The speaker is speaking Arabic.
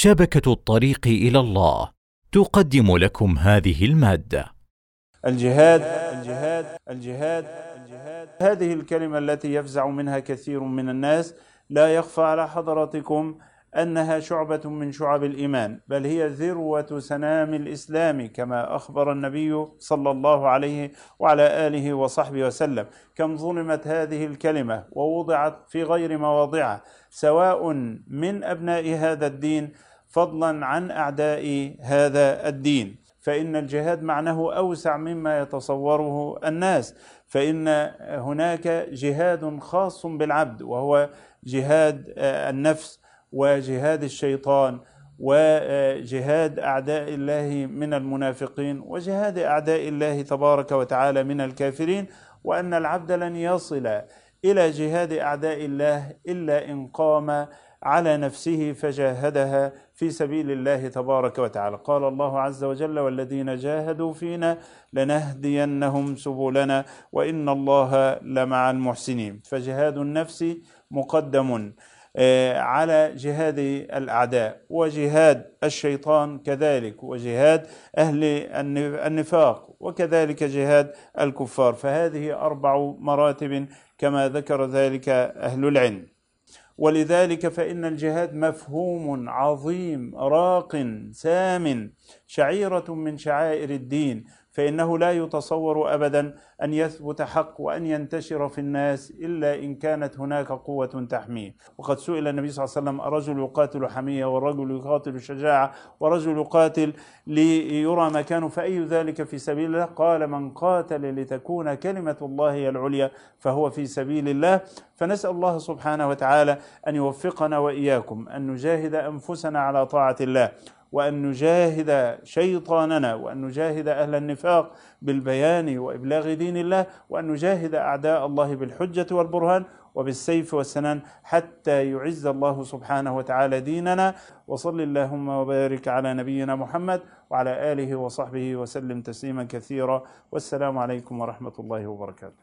شبكة الطريق إلى الله. تقدم لكم هذه المادة. الجهاد الجهاد الجهاد الجهاد. هذه الكلمة التي يفزع منها كثير من الناس. لا يخفى على حضراتكم أنها شعبة من شعب الإيمان بل هي ذروة سنام الإسلام كما أخبر النبي صلى الله عليه وعلى آله وصحبه وسلم. كم ظلمت هذه الكلمة ووضعت في غير مواضعها سواء من أبناء هذا الدين فضلا عن أعداء هذا الدين. فإن الجهاد معناه أوسع مما يتصوره الناس. فإن هناك جهاد خاص بالعبد وهو جهاد النفس. وجهاد الشيطان وجهاد أعداء الله من المنافقين وجهاد أعداء الله تبارك وتعالى من الكافرين وأن العبد لن يصل إلى جهاد أعداء الله إلا إن قام على نفسه فجاهدها في سبيل الله تبارك وتعالى. قال الله عز وجل والذين جاهدوا فينا لنهدينهم سبلنا وإن الله لمع المحسنين. فجهاد النفس مقدم. على جهاد الأعداء. وجهاد الشيطان كذلك وجهاد أهل النفاق وكذلك جهاد الكفار. فهذه أربع مراتب كما ذكر ذلك أهل العلم. ولذلك فإن الجهاد مفهوم عظيم راق سام شعيرة من شعائر الدين. فإنه لا يتصور ابدا أن يثبت حق وأن ينتشر في الناس إلا إن كانت هناك قوة تحميه. وقد سئل النبي صلى الله عليه وسلم الرجل يقاتل حمية والرجل يقاتل شجاعة؟ ورجل يقاتل ليرى مكانه فأي ذلك في سبيل الله؟ قال من قاتل لتكون كلمة الله هي العليا فهو في سبيل الله. فنسأل الله سبحانه وتعالى أن يوفقنا وإياكم أن نجاهد أنفسنا على طاعة الله. وأن نجاهد شيطاننا وأن نجاهد أهل النفاق بالبيان وإبلاغ دين الله وأن نجاهد أعداء الله بالحجة والبرهان وبالسيف والسنان حتى يعز الله سبحانه وتعالى ديننا. وصل اللهم وبارك على نبينا محمد وعلى آله وصحبه وسلم تسليما كثيرا. والسلام عليكم ورحمة الله وبركاته.